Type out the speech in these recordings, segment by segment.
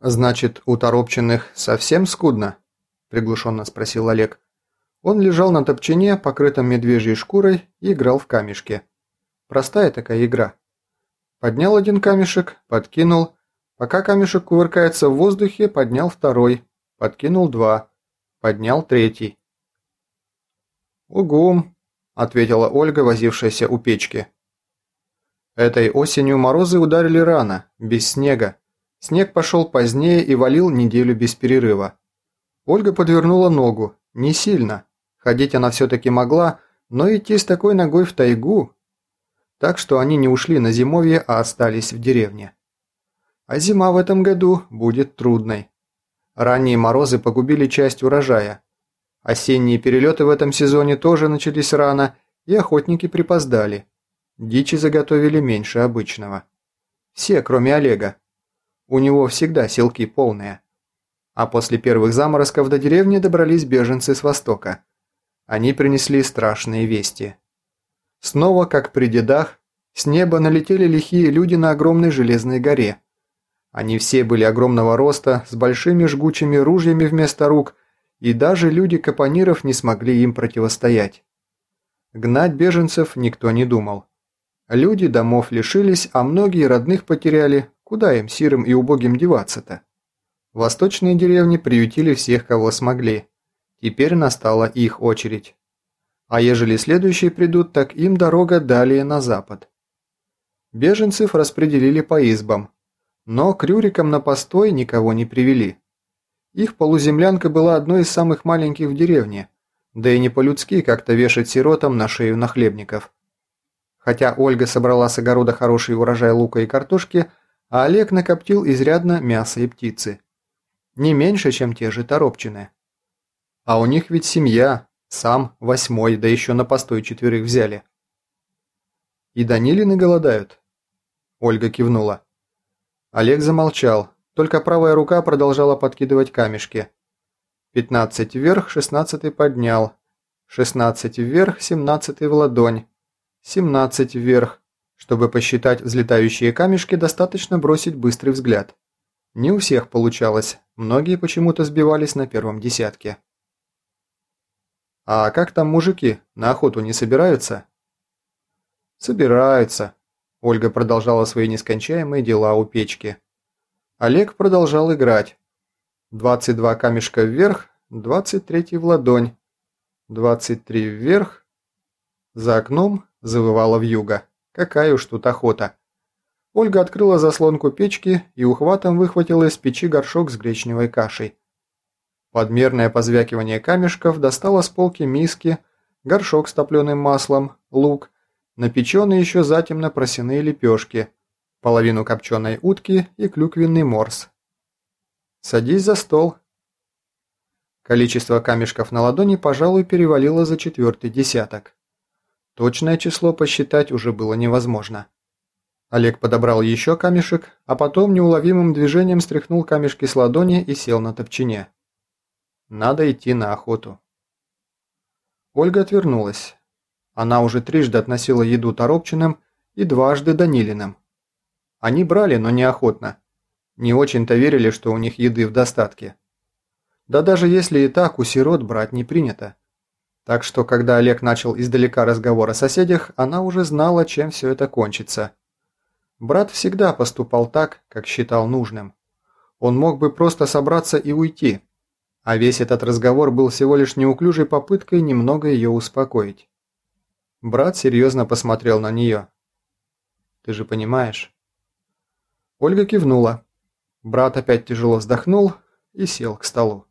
«Значит, у Торопчиных совсем скудно?» – приглушенно спросил Олег. Он лежал на топчине, покрытом медвежьей шкурой, и играл в камешки. Простая такая игра. Поднял один камешек, подкинул. Пока камешек кувыркается в воздухе, поднял второй. Подкинул два. Поднял третий. «Угум», – ответила Ольга, возившаяся у печки. Этой осенью морозы ударили рано, без снега. Снег пошел позднее и валил неделю без перерыва. Ольга подвернула ногу, не сильно. Ходить она все-таки могла, но идти с такой ногой в тайгу... Так что они не ушли на зимовье, а остались в деревне. А зима в этом году будет трудной. Ранние морозы погубили часть урожая. Осенние перелеты в этом сезоне тоже начались рано, и охотники припоздали. Дичи заготовили меньше обычного. Все, кроме Олега. У него всегда селки полные. А после первых заморозков до деревни добрались беженцы с востока. Они принесли страшные вести. Снова, как при дедах, с неба налетели лихие люди на огромной железной горе. Они все были огромного роста, с большими жгучими ружьями вместо рук, и даже люди капониров не смогли им противостоять. Гнать беженцев никто не думал. Люди домов лишились, а многие родных потеряли. Куда им, сирым и убогим, деваться-то? Восточные деревни приютили всех, кого смогли. Теперь настала их очередь. А ежели следующие придут, так им дорога далее на запад. Беженцев распределили по избам, но к Рюрикам на постой никого не привели. Их полуземлянка была одной из самых маленьких в деревне, да и не по-людски как-то вешать сиротам на шею нахлебников. Хотя Ольга собрала с огорода хороший урожай лука и картошки, а Олег накоптил изрядно мяса и птицы. Не меньше, чем те же торопчины. А у них ведь семья, сам восьмой, да еще на постой четверых взяли. И Данилины голодают? Ольга кивнула. Олег замолчал, только правая рука продолжала подкидывать камешки. Пятнадцать вверх, шестнадцатый поднял. Шестнадцать вверх, семнадцатый в ладонь. 17 вверх. Чтобы посчитать взлетающие камешки, достаточно бросить быстрый взгляд. Не у всех получалось, многие почему-то сбивались на первом десятке. «А как там мужики, на охоту не собираются?» «Собираются», – Ольга продолжала свои нескончаемые дела у печки. Олег продолжал играть. 22 камешка вверх, 23 в ладонь, 23 вверх. За окном завывала вьюга. Какая уж тут охота. Ольга открыла заслонку печки и ухватом выхватила из печи горшок с гречневой кашей. Подмерное позвякивание камешков достала с полки миски, горшок с топленым маслом, лук, напеченные еще затемно просяные лепешки, половину копченой утки и клюквенный морс. «Садись за стол». Количество камешков на ладони, пожалуй, перевалило за четвертый десяток. Точное число посчитать уже было невозможно. Олег подобрал еще камешек, а потом неуловимым движением стряхнул камешки с ладони и сел на топчине. Надо идти на охоту. Ольга отвернулась. Она уже трижды относила еду Торопчиным и дважды Данилиным. Они брали, но неохотно. Не очень-то верили, что у них еды в достатке. Да даже если и так, у сирот брать не принято. Так что, когда Олег начал издалека разговор о соседях, она уже знала, чем все это кончится. Брат всегда поступал так, как считал нужным. Он мог бы просто собраться и уйти, а весь этот разговор был всего лишь неуклюжей попыткой немного ее успокоить. Брат серьезно посмотрел на нее. «Ты же понимаешь?» Ольга кивнула. Брат опять тяжело вздохнул и сел к столу.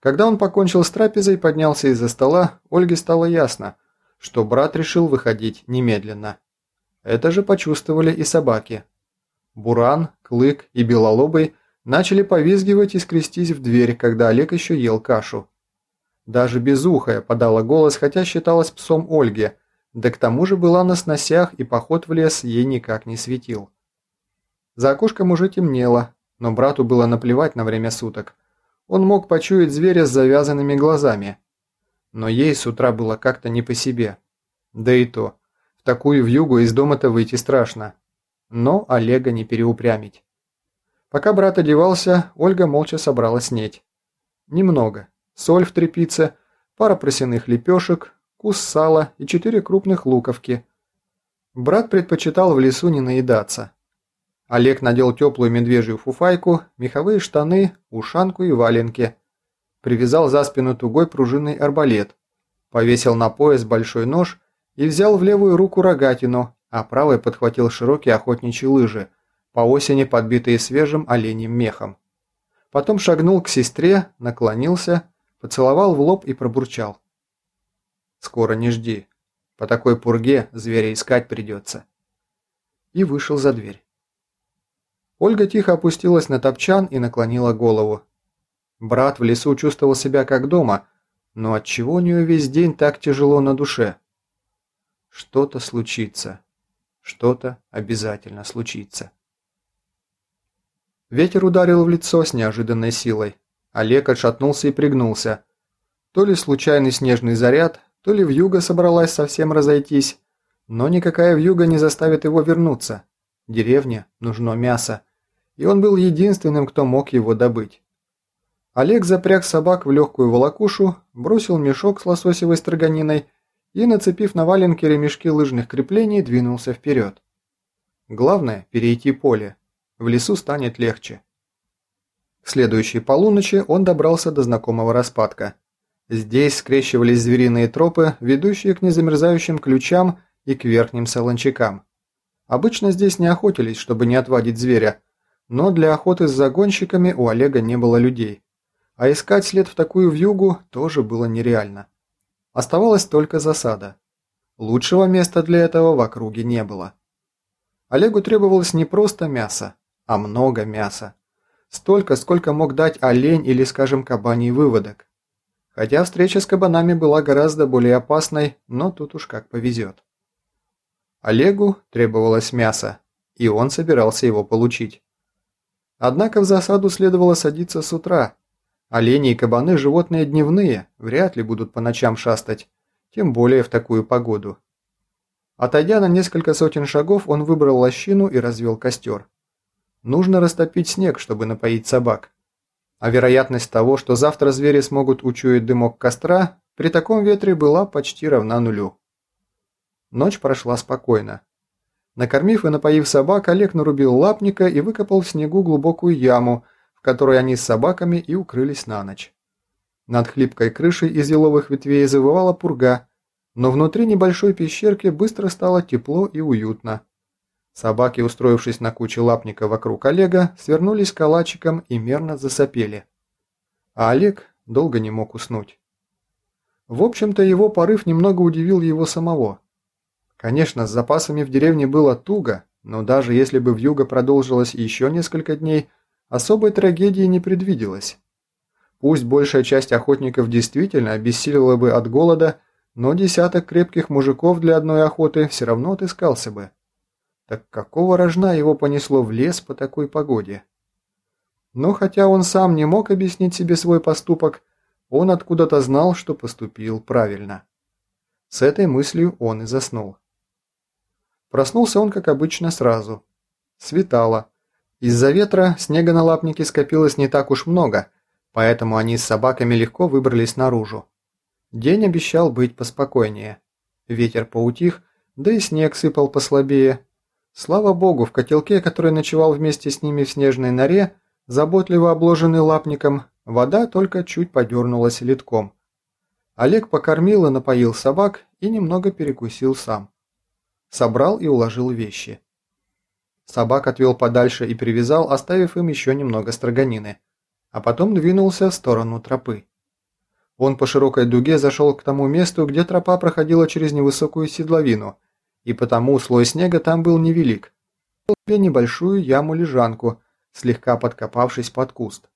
Когда он покончил с трапезой и поднялся из-за стола, Ольге стало ясно, что брат решил выходить немедленно. Это же почувствовали и собаки. Буран, Клык и Белолобый начали повизгивать и скрестись в дверь, когда Олег еще ел кашу. Даже Безухая подала голос, хотя считалась псом Ольги, да к тому же была на сносях и поход в лес ей никак не светил. За окошком уже темнело, но брату было наплевать на время суток. Он мог почуять зверя с завязанными глазами. Но ей с утра было как-то не по себе. Да и то, в такую вьюгу из дома-то выйти страшно. Но Олега не переупрямить. Пока брат одевался, Ольга молча собрала снеть. Немного. Соль в трепице, пара просяных лепешек, кус сала и четыре крупных луковки. Брат предпочитал в лесу не наедаться. Олег надел теплую медвежью фуфайку, меховые штаны, ушанку и валенки. Привязал за спину тугой пружинный арбалет. Повесил на пояс большой нож и взял в левую руку рогатину, а правой подхватил широкие охотничьи лыжи – по осени подбитые свежим оленем мехом. Потом шагнул к сестре, наклонился, поцеловал в лоб и пробурчал. «Скоро не жди. По такой пурге зверя искать придется». И вышел за дверь. Ольга тихо опустилась на топчан и наклонила голову. Брат в лесу чувствовал себя как дома, но отчего у нее весь день так тяжело на душе? Что-то случится. Что-то обязательно случится. Ветер ударил в лицо с неожиданной силой. Олег отшатнулся и пригнулся. То ли случайный снежный заряд, то ли вьюга собралась совсем разойтись. Но никакая вьюга не заставит его вернуться. Деревне нужно мясо. И он был единственным, кто мог его добыть. Олег запряг собак в легкую волокушу, бросил мешок с лососевой строганиной и, нацепив на валенки ремешки лыжных креплений, двинулся вперед. Главное – перейти поле. В лесу станет легче. К следующей полуночи он добрался до знакомого распадка. Здесь скрещивались звериные тропы, ведущие к незамерзающим ключам и к верхним солончакам. Обычно здесь не охотились, чтобы не отвадить зверя, но для охоты с загонщиками у Олега не было людей. А искать след в такую вьюгу тоже было нереально. Оставалась только засада. Лучшего места для этого в округе не было. Олегу требовалось не просто мясо, а много мяса. Столько, сколько мог дать олень или, скажем, кабаний выводок. Хотя встреча с кабанами была гораздо более опасной, но тут уж как повезет. Олегу требовалось мясо, и он собирался его получить. Однако в засаду следовало садиться с утра. Олени и кабаны – животные дневные, вряд ли будут по ночам шастать, тем более в такую погоду. Отойдя на несколько сотен шагов, он выбрал лощину и развел костер. Нужно растопить снег, чтобы напоить собак. А вероятность того, что завтра звери смогут учуять дымок костра, при таком ветре была почти равна нулю. Ночь прошла спокойно. Накормив и напоив собак, Олег нарубил лапника и выкопал в снегу глубокую яму, в которой они с собаками и укрылись на ночь. Над хлипкой крышей из еловых ветвей завывала пурга, но внутри небольшой пещерки быстро стало тепло и уютно. Собаки, устроившись на куче лапника вокруг Олега, свернулись калачиком и мерно засопели. А Олег долго не мог уснуть. В общем-то, его порыв немного удивил его самого. Конечно, с запасами в деревне было туго, но даже если бы вьюга продолжилась еще несколько дней, особой трагедии не предвиделось. Пусть большая часть охотников действительно обессилила бы от голода, но десяток крепких мужиков для одной охоты все равно отыскался бы. Так какого рожна его понесло в лес по такой погоде? Но хотя он сам не мог объяснить себе свой поступок, он откуда-то знал, что поступил правильно. С этой мыслью он и заснул. Проснулся он, как обычно, сразу. Светало. Из-за ветра снега на лапнике скопилось не так уж много, поэтому они с собаками легко выбрались наружу. День обещал быть поспокойнее. Ветер поутих, да и снег сыпал послабее, Слава богу, в котелке, который ночевал вместе с ними в снежной норе, заботливо обложенный лапником, вода только чуть подернулась литком. Олег покормил и напоил собак и немного перекусил сам. Собрал и уложил вещи. Собак отвел подальше и привязал, оставив им еще немного строганины, а потом двинулся в сторону тропы. Он по широкой дуге зашел к тому месту, где тропа проходила через невысокую седловину – и потому слой снега там был невелик. себе небольшую яму-лежанку, слегка подкопавшись под куст.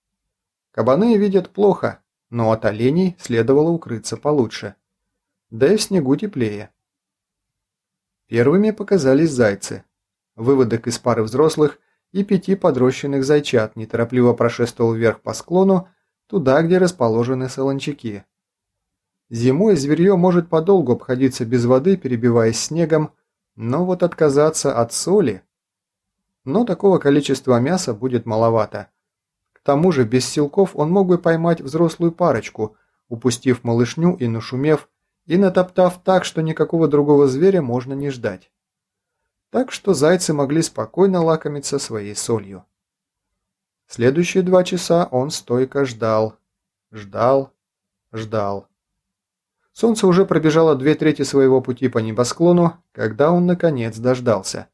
Кабаны видят плохо, но от оленей следовало укрыться получше. Да и в снегу теплее. Первыми показались зайцы. Выводок из пары взрослых и пяти подрощенных зайчат неторопливо прошествовал вверх по склону, туда, где расположены солончаки. Зимой зверье может подолгу обходиться без воды, перебиваясь снегом, но вот отказаться от соли... но такого количества мяса будет маловато. К тому же без силков он мог бы поймать взрослую парочку, упустив малышню и нашумев, и натоптав так, что никакого другого зверя можно не ждать. Так что зайцы могли спокойно лакомиться своей солью. Следующие два часа он стойко ждал, ждал, ждал. Солнце уже пробежало две трети своего пути по небосклону, когда он наконец дождался.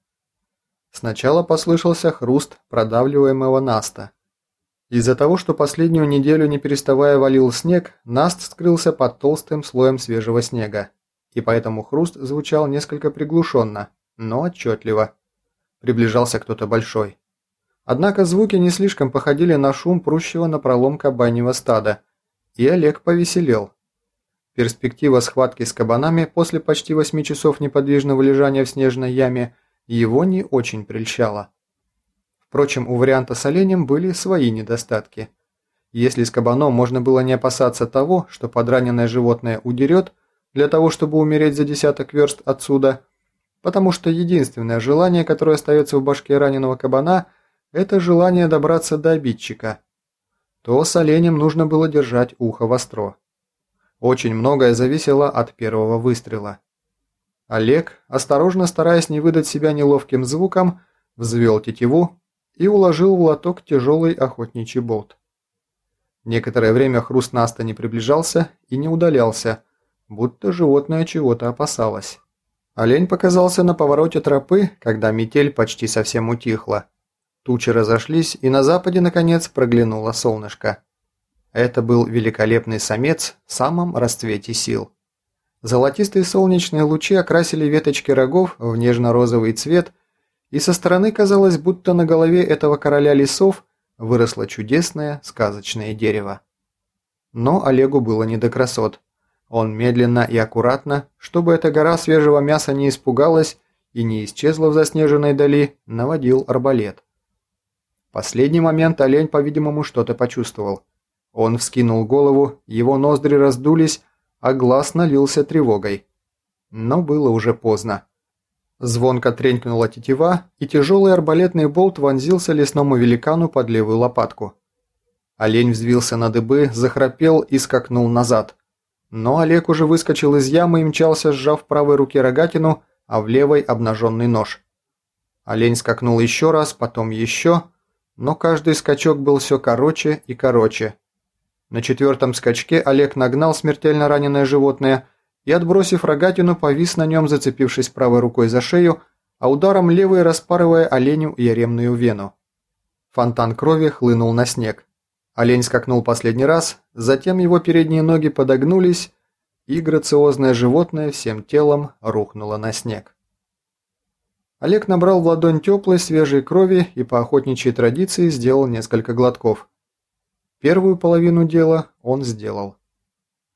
Сначала послышался хруст продавливаемого наста. Из-за того, что последнюю неделю не переставая валил снег, наст скрылся под толстым слоем свежего снега, и поэтому хруст звучал несколько приглушенно, но отчетливо. Приближался кто-то большой. Однако звуки не слишком походили на шум прущего на пролом кабаньего стада, и Олег повеселел. Перспектива схватки с кабанами после почти восьми часов неподвижного лежания в снежной яме его не очень прельщала. Впрочем, у варианта с оленем были свои недостатки. Если с кабаном можно было не опасаться того, что подраненное животное удерет, для того, чтобы умереть за десяток верст отсюда, потому что единственное желание, которое остается в башке раненого кабана, это желание добраться до обидчика, то с оленем нужно было держать ухо востро. Очень многое зависело от первого выстрела. Олег, осторожно стараясь не выдать себя неловким звуком, взвел тетиву и уложил в лоток тяжелый охотничий болт. Некоторое время хруст Наста не приближался и не удалялся, будто животное чего-то опасалось. Олень показался на повороте тропы, когда метель почти совсем утихла. Тучи разошлись, и на западе, наконец, проглянуло солнышко. Это был великолепный самец в самом расцвете сил. Золотистые солнечные лучи окрасили веточки рогов в нежно-розовый цвет, и со стороны казалось, будто на голове этого короля лесов выросло чудесное сказочное дерево. Но Олегу было не до красот. Он медленно и аккуратно, чтобы эта гора свежего мяса не испугалась и не исчезла в заснеженной дали, наводил арбалет. В последний момент олень, по-видимому, что-то почувствовал. Он вскинул голову, его ноздри раздулись, а глаз налился тревогой. Но было уже поздно. Звонко тренькнула тетива, и тяжелый арбалетный болт вонзился лесному великану под левую лопатку. Олень взвился на дыбы, захрапел и скакнул назад. Но Олег уже выскочил из ямы и мчался, сжав в правой руке рогатину, а в левой обнаженный нож. Олень скакнул еще раз, потом еще, но каждый скачок был все короче и короче, на четвертом скачке Олег нагнал смертельно раненое животное и, отбросив рогатину, повис на нем, зацепившись правой рукой за шею, а ударом левой распарывая оленю яремную вену. Фонтан крови хлынул на снег. Олень скакнул последний раз, затем его передние ноги подогнулись, и грациозное животное всем телом рухнуло на снег. Олег набрал в ладонь теплой, свежей крови и по охотничьей традиции сделал несколько глотков. Первую половину дела он сделал.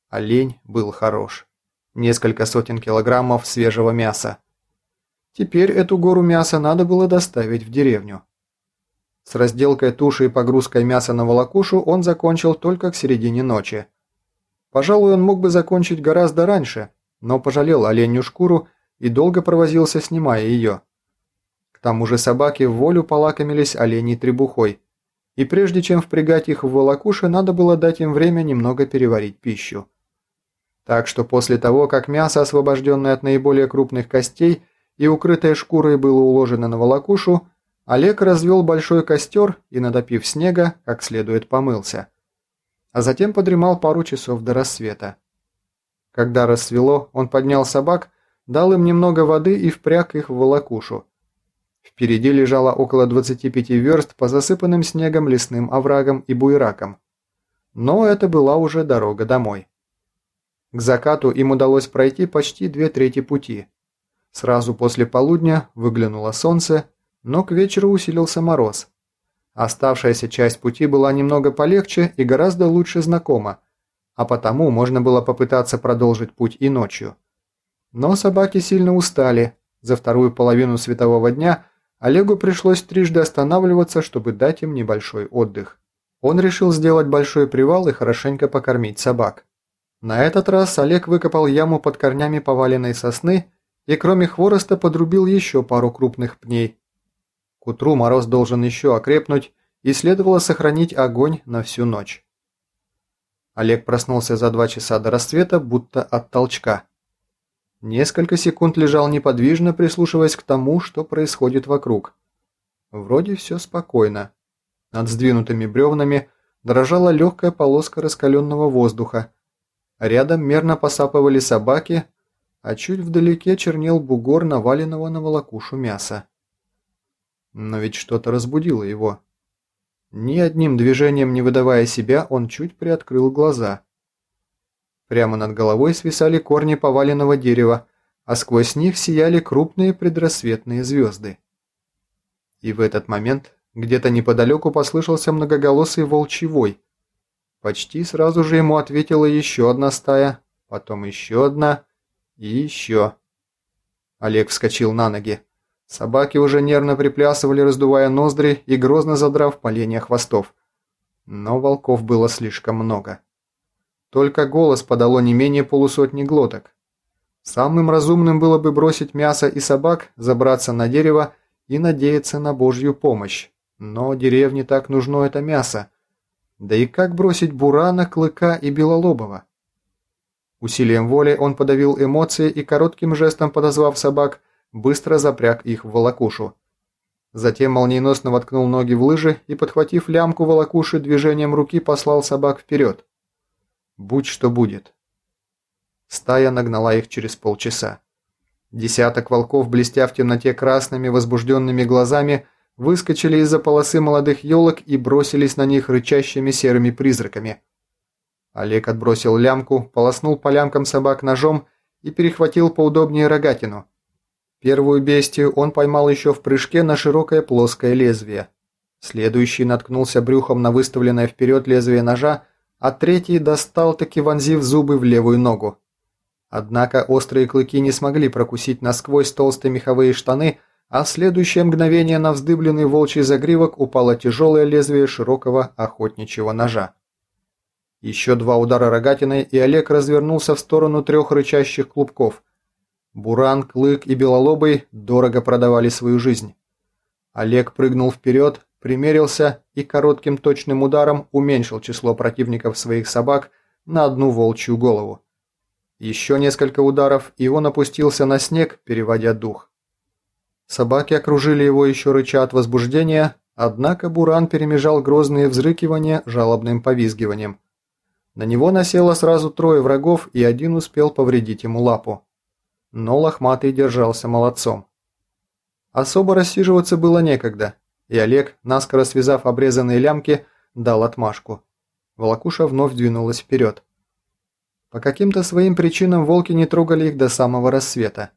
Олень был хорош. Несколько сотен килограммов свежего мяса. Теперь эту гору мяса надо было доставить в деревню. С разделкой туши и погрузкой мяса на волокушу он закончил только к середине ночи. Пожалуй, он мог бы закончить гораздо раньше, но пожалел оленью шкуру и долго провозился, снимая ее. К тому же собаки в волю полакомились оленей требухой, и прежде чем впрягать их в волокуши, надо было дать им время немного переварить пищу. Так что после того, как мясо, освобожденное от наиболее крупных костей и укрытое шкурой было уложено на волокушу, Олег развел большой костер и, надопив снега, как следует помылся. А затем подремал пару часов до рассвета. Когда рассвело, он поднял собак, дал им немного воды и впряг их в волокушу. Впереди лежало около 25 верст по засыпанным снегом лесным оврагам и буеракам. Но это была уже дорога домой. К закату им удалось пройти почти две трети пути. Сразу после полудня выглянуло солнце, но к вечеру усилился мороз. Оставшаяся часть пути была немного полегче и гораздо лучше знакома, а потому можно было попытаться продолжить путь и ночью. Но собаки сильно устали. За вторую половину светового дня Олегу пришлось трижды останавливаться, чтобы дать им небольшой отдых. Он решил сделать большой привал и хорошенько покормить собак. На этот раз Олег выкопал яму под корнями поваленной сосны и кроме хвороста подрубил еще пару крупных пней. К утру мороз должен еще окрепнуть, и следовало сохранить огонь на всю ночь. Олег проснулся за два часа до рассвета, будто от толчка. Несколько секунд лежал неподвижно, прислушиваясь к тому, что происходит вокруг. Вроде все спокойно. Над сдвинутыми бревнами дрожала легкая полоска раскаленного воздуха. Рядом мерно посапывали собаки, а чуть вдалеке чернел бугор наваленного на волокушу мяса. Но ведь что-то разбудило его. Ни одним движением не выдавая себя, он чуть приоткрыл глаза. Прямо над головой свисали корни поваленного дерева, а сквозь них сияли крупные предрассветные звезды. И в этот момент где-то неподалеку послышался многоголосый волчий вой. Почти сразу же ему ответила еще одна стая, потом еще одна и еще. Олег вскочил на ноги. Собаки уже нервно приплясывали, раздувая ноздри и грозно задрав поленья хвостов. Но волков было слишком много. Только голос подало не менее полусотни глоток. Самым разумным было бы бросить мясо и собак, забраться на дерево и надеяться на божью помощь. Но деревне так нужно это мясо. Да и как бросить Бурана, Клыка и Белолобова? Усилием воли он подавил эмоции и коротким жестом подозвав собак – быстро запряг их в волокушу. Затем молниеносно воткнул ноги в лыжи и, подхватив лямку волокуши, движением руки послал собак вперед. Будь что будет. Стая нагнала их через полчаса. Десяток волков, блестя в темноте красными возбужденными глазами, выскочили из-за полосы молодых елок и бросились на них рычащими серыми призраками. Олег отбросил лямку, полоснул по лямкам собак ножом и перехватил поудобнее рогатину – Первую бестию он поймал еще в прыжке на широкое плоское лезвие. Следующий наткнулся брюхом на выставленное вперед лезвие ножа, а третий достал таки вонзив зубы в левую ногу. Однако острые клыки не смогли прокусить насквозь толстые меховые штаны, а в следующее мгновение на вздыбленный волчий загривок упало тяжелое лезвие широкого охотничьего ножа. Еще два удара рогатиной, и Олег развернулся в сторону трех рычащих клубков – Буран, Клык и Белолобый дорого продавали свою жизнь. Олег прыгнул вперед, примерился и коротким точным ударом уменьшил число противников своих собак на одну волчью голову. Еще несколько ударов, и он опустился на снег, переводя дух. Собаки окружили его еще рыча от возбуждения, однако Буран перемежал грозные взрыкивания жалобным повизгиванием. На него насело сразу трое врагов, и один успел повредить ему лапу но лохматый держался молодцом. Особо рассиживаться было некогда, и Олег, наскоро связав обрезанные лямки, дал отмашку. Волокуша вновь двинулась вперед. По каким-то своим причинам волки не трогали их до самого рассвета.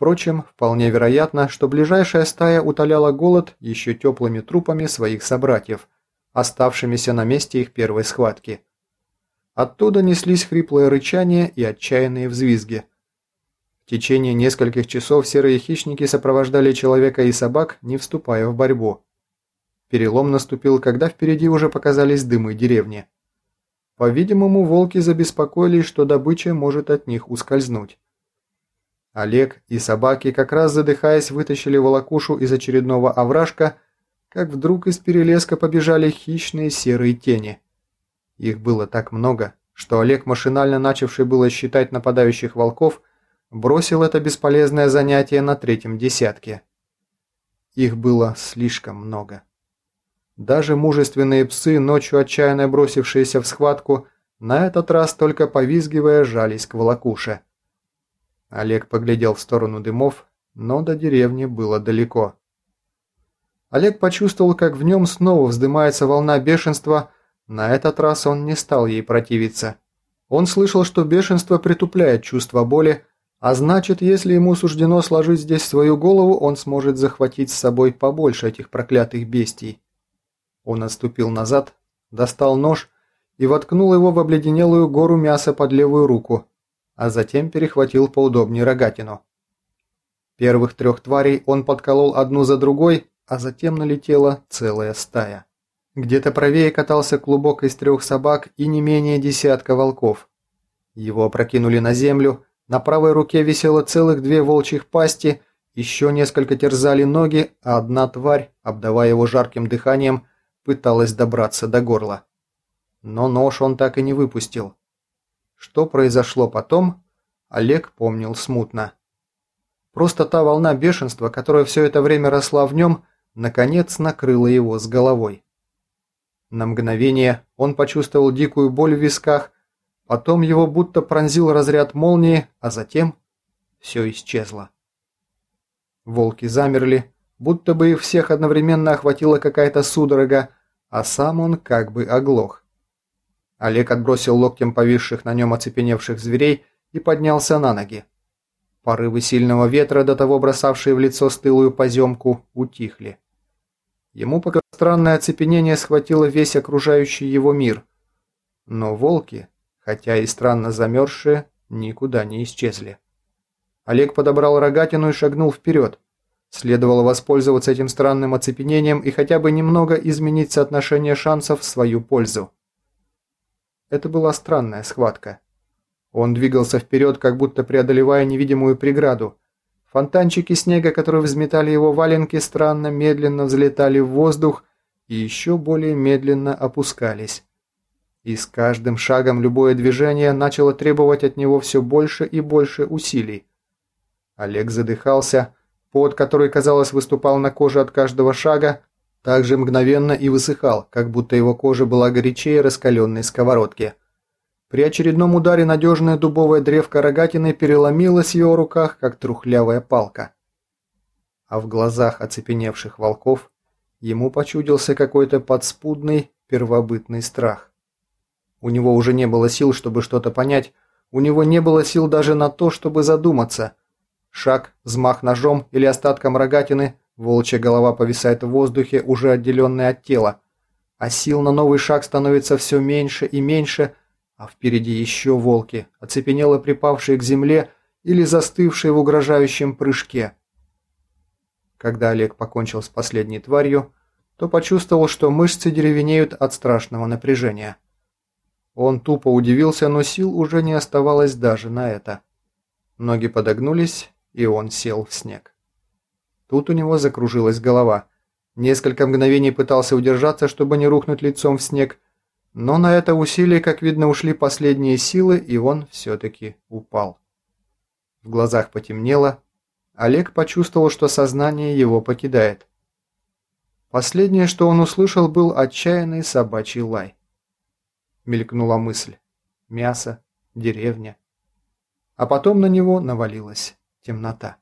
Впрочем, вполне вероятно, что ближайшая стая утоляла голод еще теплыми трупами своих собратьев, оставшимися на месте их первой схватки. Оттуда неслись хриплое рычание и отчаянные взвизги – в течение нескольких часов серые хищники сопровождали человека и собак, не вступая в борьбу. Перелом наступил, когда впереди уже показались дымы деревни. По-видимому, волки забеспокоились, что добыча может от них ускользнуть. Олег и собаки, как раз задыхаясь, вытащили волокушу из очередного овражка, как вдруг из перелеска побежали хищные серые тени. Их было так много, что Олег, машинально начавший было считать нападающих волков, бросил это бесполезное занятие на третьем десятке. Их было слишком много. Даже мужественные псы, ночью отчаянно бросившиеся в схватку, на этот раз только повизгивая жались к волокуше. Олег поглядел в сторону дымов, но до деревни было далеко. Олег почувствовал, как в нем снова вздымается волна бешенства, на этот раз он не стал ей противиться. Он слышал, что бешенство притупляет чувство боли, а значит, если ему суждено сложить здесь свою голову, он сможет захватить с собой побольше этих проклятых бестий. Он отступил назад, достал нож и воткнул его в обледенелую гору мяса под левую руку, а затем перехватил поудобнее рогатину. Первых трех тварей он подколол одну за другой, а затем налетела целая стая. Где-то правее катался клубок из трех собак и не менее десятка волков. Его опрокинули на землю, на правой руке висело целых две волчьих пасти, Еще несколько терзали ноги, а одна тварь, обдавая его жарким дыханием, пыталась добраться до горла. Но нож он так и не выпустил. Что произошло потом, Олег помнил смутно. Просто та волна бешенства, которая все это время росла в нем, наконец накрыла его с головой. На мгновение он почувствовал дикую боль в висках, потом его будто пронзил разряд молнии, а затем все исчезло. Волки замерли, будто бы их всех одновременно охватила какая-то судорога, а сам он как бы оглох. Олег отбросил локтем повисших на нем оцепеневших зверей и поднялся на ноги. Порывы сильного ветра, до того бросавшие в лицо стылую поземку, утихли. Ему пока странное оцепенение схватило весь окружающий его мир. Но волки, хотя и странно замерзшие, никуда не исчезли. Олег подобрал рогатину и шагнул вперед. Следовало воспользоваться этим странным оцепенением и хотя бы немного изменить соотношение шансов в свою пользу. Это была странная схватка. Он двигался вперед, как будто преодолевая невидимую преграду. Фонтанчики снега, которые взметали его валенки, странно медленно взлетали в воздух и еще более медленно опускались. И с каждым шагом любое движение начало требовать от него все больше и больше усилий. Олег задыхался, пот, который, казалось, выступал на коже от каждого шага, также мгновенно и высыхал, как будто его кожа была горячее раскаленной сковородки. При очередном ударе надежная дубовая древка рогатины переломилась в его руках, как трухлявая палка. А в глазах оцепеневших волков ему почудился какой-то подспудный первобытный страх. У него уже не было сил, чтобы что-то понять, у него не было сил даже на то, чтобы задуматься. Шаг, взмах ножом или остатком рогатины Волчья голова повисает в воздухе, уже отделенная от тела. А сил на новый шаг становится все меньше и меньше, а впереди еще волки, оцепенело припавшие к земле или застывшие в угрожающем прыжке. Когда Олег покончил с последней тварью, то почувствовал, что мышцы деревенеют от страшного напряжения. Он тупо удивился, но сил уже не оставалось даже на это. Ноги подогнулись, и он сел в снег. Тут у него закружилась голова. Несколько мгновений пытался удержаться, чтобы не рухнуть лицом в снег, но на это усилие, как видно, ушли последние силы, и он все-таки упал. В глазах потемнело. Олег почувствовал, что сознание его покидает. Последнее, что он услышал, был отчаянный собачий лай. Мелькнула мысль. Мясо, деревня. А потом на него навалилась темнота.